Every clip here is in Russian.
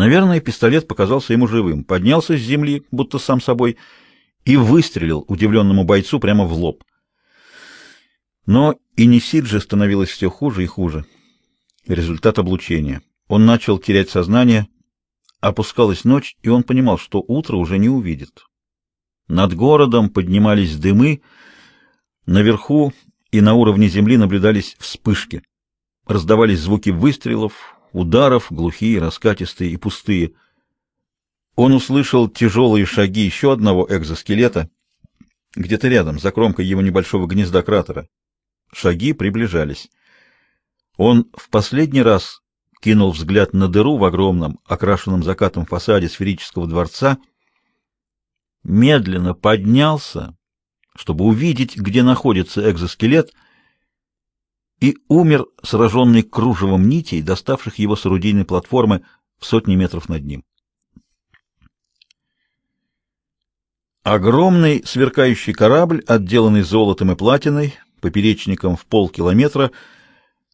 Наверное, пистолет показался ему живым. Поднялся с земли, будто сам собой, и выстрелил удивленному бойцу прямо в лоб. Но и Несиджи становилось все хуже и хуже. Результат облучения. Он начал терять сознание, опускалась ночь, и он понимал, что утро уже не увидит. Над городом поднимались дымы, наверху и на уровне земли наблюдались вспышки. Раздавались звуки выстрелов, ударов, глухие, раскатистые и пустые. Он услышал тяжелые шаги еще одного экзоскелета, где-то рядом, за кромкой его небольшого гнезда кратера. Шаги приближались. Он в последний раз кинул взгляд на дыру в огромном, окрашенном закатом фасаде сферического дворца, медленно поднялся, чтобы увидеть, где находится экзоскелет, и умер, сраженный кружевом нитей, доставших его с орудийной платформы в сотни метров над ним. Огромный сверкающий корабль, отделанный золотом и платиной, поперечником в полкилометра,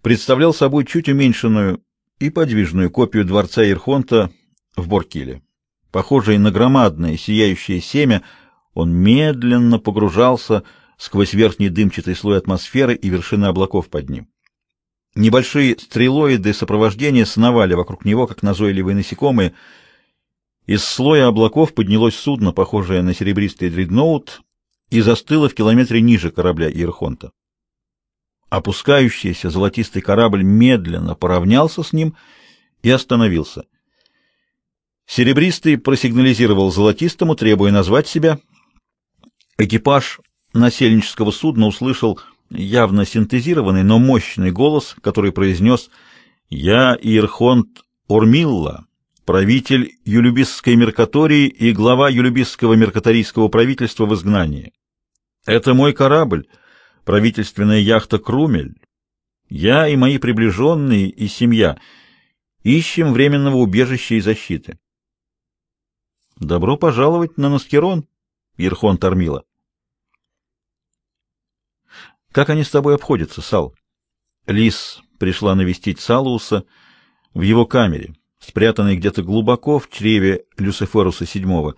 представлял собой чуть уменьшенную и подвижную копию дворца Ирхонта в Боркиле. Похожий на громадное сияющее семя, он медленно погружался сквозь верхний дымчатый слой атмосферы и вершины облаков под ним. Небольшие стрелоиды сопровождения сновали вокруг него, как назойливые насекомые. Из слоя облаков поднялось судно, похожее на серебристый дредноут, и застыло в километре ниже корабля Ирхонта. Опускающийся золотистый корабль медленно поравнялся с ним и остановился. Серебристый просигнализировал золотистому, требуя назвать себя. Экипаж насельнического судна услышал явно синтезированный, но мощный голос, который произнес «Я Ирхонт Ормилла, правитель Юлюбисской меркатории и глава Юлюбисского меркаторийского правительства в изгнании. Это мой корабль» правительственная яхта «Крумель». Я и мои приближенные и семья ищем временного убежища и защиты. Добро пожаловать на Наскерон, Ирхон Тормила. Как они с тобой обходятся, Сал? Лис пришла навестить Салуса в его камере, спрятанной где-то глубоко в чреве Люциферуса VII.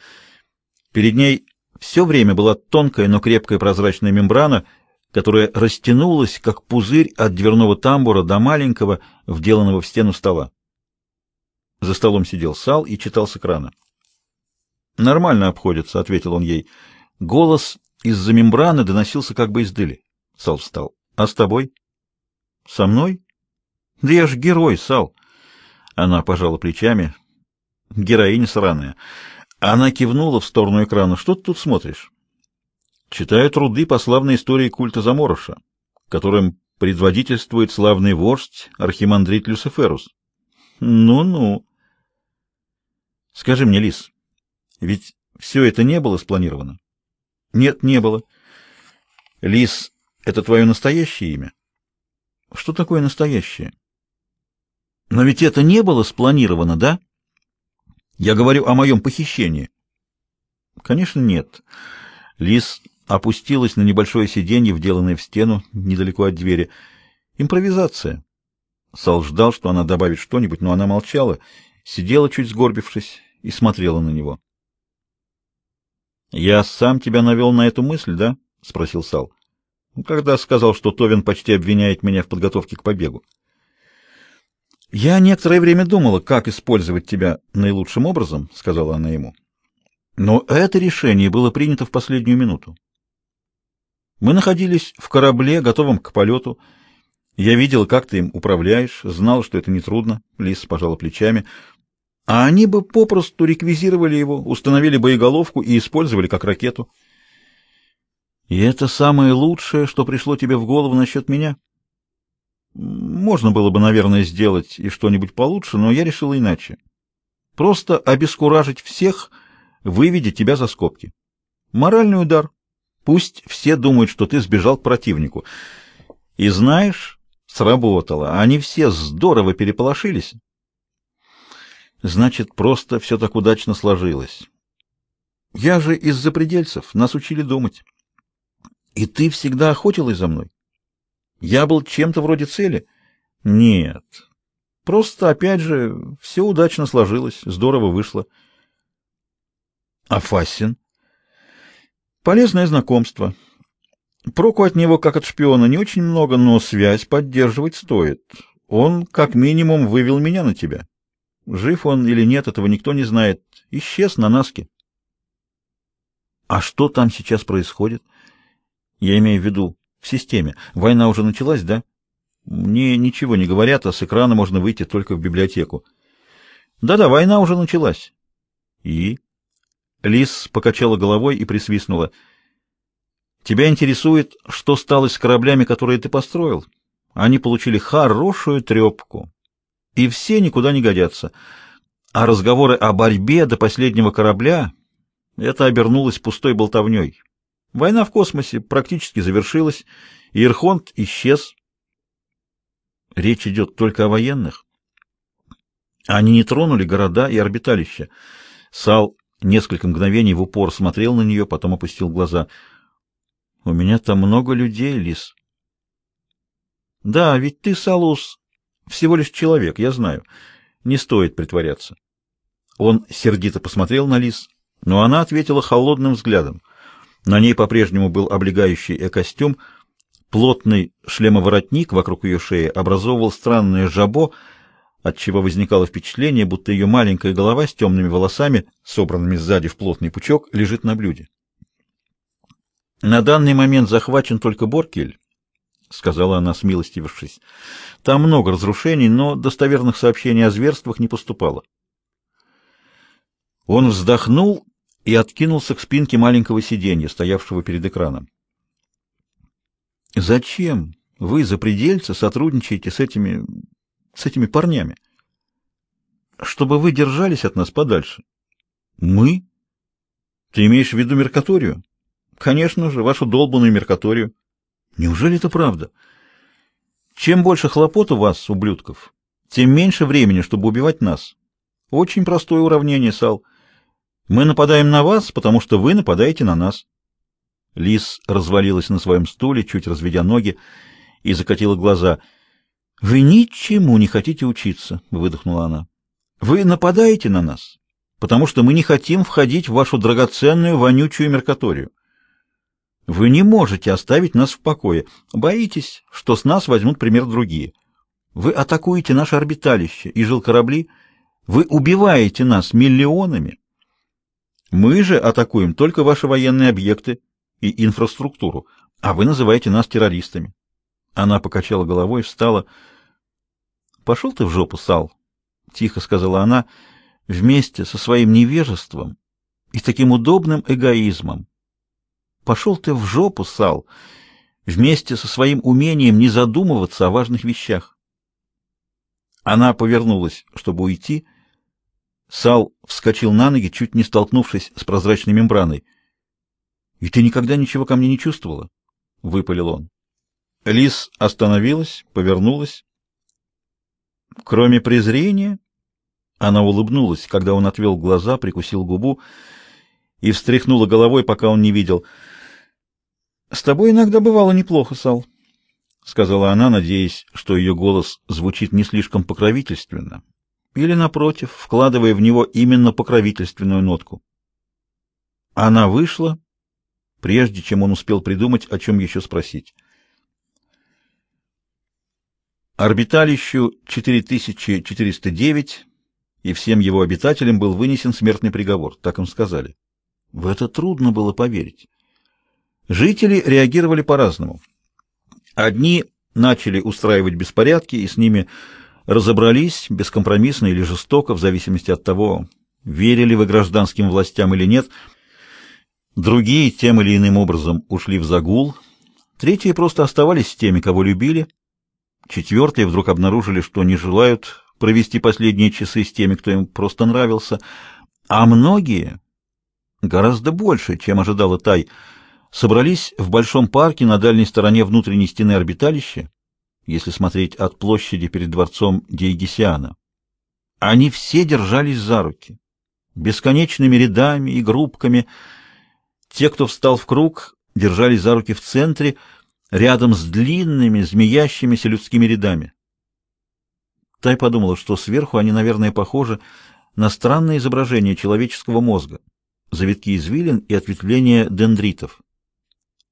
Перед ней все время была тонкая, но крепкая прозрачная мембрана — которая растянулась, как пузырь от дверного тамбура до маленького, вделанного в стену стола. За столом сидел Сал и читал с экрана. «Нормально обходится», — ответил он ей. Голос из-за мембраны доносился как бы издали. Сал встал. «А с тобой?» «Со мной?» «Да я ж герой, Сал!» Она пожала плечами. «Героиня сраная». Она кивнула в сторону экрана. «Что ты тут смотришь?» Читаю труды по славной истории культа Замороша, которым предводительствует славный вождь архимандрит Люциферус. Ну-ну. Скажи мне, Лис, ведь все это не было спланировано? Нет, не было. Лис — это твое настоящее имя? Что такое настоящее? Но ведь это не было спланировано, да? Я говорю о моем похищении. Конечно, нет. Лис опустилась на небольшое сиденье, вделанное в стену недалеко от двери. Импровизация. Сал ждал, что она добавит что-нибудь, но она молчала, сидела чуть сгорбившись и смотрела на него. «Я сам тебя навел на эту мысль, да?» — спросил Сал. «Когда сказал, что Товин почти обвиняет меня в подготовке к побегу». «Я некоторое время думала, как использовать тебя наилучшим образом», — сказала она ему. «Но это решение было принято в последнюю минуту. Мы находились в корабле, готовом к полету. Я видел, как ты им управляешь, знал, что это нетрудно. Лис пожала плечами. А они бы попросту реквизировали его, установили боеголовку и использовали как ракету. И это самое лучшее, что пришло тебе в голову насчет меня? Можно было бы, наверное, сделать и что-нибудь получше, но я решил иначе. Просто обескуражить всех, выведя тебя за скобки. Моральный удар, Пусть все думают, что ты сбежал к противнику. И знаешь, сработало. Они все здорово переполошились. Значит, просто все так удачно сложилось. Я же из за предельцев, нас учили думать. И ты всегда охотилась за мной? Я был чем-то вроде цели? Нет. Просто, опять же, все удачно сложилось, здорово вышло. А Фассин? Полезное знакомство. Проку от него, как от шпиона, не очень много, но связь поддерживать стоит. Он, как минимум, вывел меня на тебя. Жив он или нет, этого никто не знает. Исчез на Наске. А что там сейчас происходит? Я имею в виду в системе. Война уже началась, да? Мне ничего не говорят, а с экрана можно выйти только в библиотеку. Да-да, война уже началась. И? Лис покачала головой и присвистнула. Тебя интересует, что стало с кораблями, которые ты построил? Они получили хорошую трепку. И все никуда не годятся. А разговоры о борьбе до последнего корабля — это обернулось пустой болтовней. Война в космосе практически завершилась, и Ирхонт исчез. Речь идет только о военных. Они не тронули города и орбиталища. Сал несколько мгновений в упор смотрел на нее, потом опустил глаза. — У меня там много людей, Лис. — Да, ведь ты, Салус, всего лишь человек, я знаю. Не стоит притворяться. Он сердито посмотрел на Лис, но она ответила холодным взглядом. На ней по-прежнему был облегающий э-костюм, плотный шлемоворотник вокруг ее шеи образовывал странное жабо, отчего возникало впечатление, будто ее маленькая голова с темными волосами, собранными сзади в плотный пучок, лежит на блюде. На данный момент захвачен только Боркель, — сказала она, смилостивившись. — Там много разрушений, но достоверных сообщений о зверствах не поступало. Он вздохнул и откинулся к спинке маленького сиденья, стоявшего перед экраном. «Зачем вы, запредельцы, сотрудничаете с этими... с этими парнями? Чтобы вы держались от нас подальше». «Мы? Ты имеешь в виду Меркаторию?» «Конечно же, вашу долбанную Меркаторию». Неужели это правда? Чем больше хлопот у вас, ублюдков, тем меньше времени, чтобы убивать нас. Очень простое уравнение, Сал. Мы нападаем на вас, потому что вы нападаете на нас. Лис развалилась на своем стуле, чуть разведя ноги, и закатила глаза. Вы ничему не хотите учиться, выдохнула она. Вы нападаете на нас, потому что мы не хотим входить в вашу драгоценную вонючую меркаторию. Вы не можете оставить нас в покое. Боитесь, что с нас возьмут пример другие. Вы атакуете наше орбиталище и жилкорабли. Вы убиваете нас миллионами. Мы же атакуем только ваши военные объекты и инфраструктуру, а вы называете нас террористами. Она покачала головой и встала. «Пошел ты в жопу, Сал», — тихо сказала она, — «вместе со своим невежеством и таким удобным эгоизмом. Пошел ты в жопу, Сал, вместе со своим умением не задумываться о важных вещах. Она повернулась, чтобы уйти. Сал вскочил на ноги, чуть не столкнувшись с прозрачной мембраной. — И ты никогда ничего ко мне не чувствовала? — выпалил он. Лис остановилась, повернулась. Кроме презрения, она улыбнулась, когда он отвел глаза, прикусил губу и встряхнула головой, пока он не видел — «С тобой иногда бывало неплохо, Сал», — сказала она, надеясь, что ее голос звучит не слишком покровительственно, или, напротив, вкладывая в него именно покровительственную нотку. Она вышла, прежде чем он успел придумать, о чем еще спросить. Орбиталищу 4409 и всем его обитателям был вынесен смертный приговор, так им сказали. В это трудно было поверить. Жители реагировали по-разному. Одни начали устраивать беспорядки и с ними разобрались бескомпромиссно или жестоко, в зависимости от того, верили вы гражданским властям или нет. Другие тем или иным образом ушли в загул. Третьи просто оставались с теми, кого любили. Четвертые вдруг обнаружили, что не желают провести последние часы с теми, кто им просто нравился. А многие, гораздо больше, чем ожидала Тай, — собрались в большом парке на дальней стороне внутренней стены орбиталища, если смотреть от площади перед дворцом Диегисиана. Они все держались за руки, бесконечными рядами и группками. Те, кто встал в круг, держались за руки в центре, рядом с длинными, змеящимися людскими рядами. Тай подумала, что сверху они, наверное, похожи на странное изображение человеческого мозга, завитки извилин и ответвления дендритов.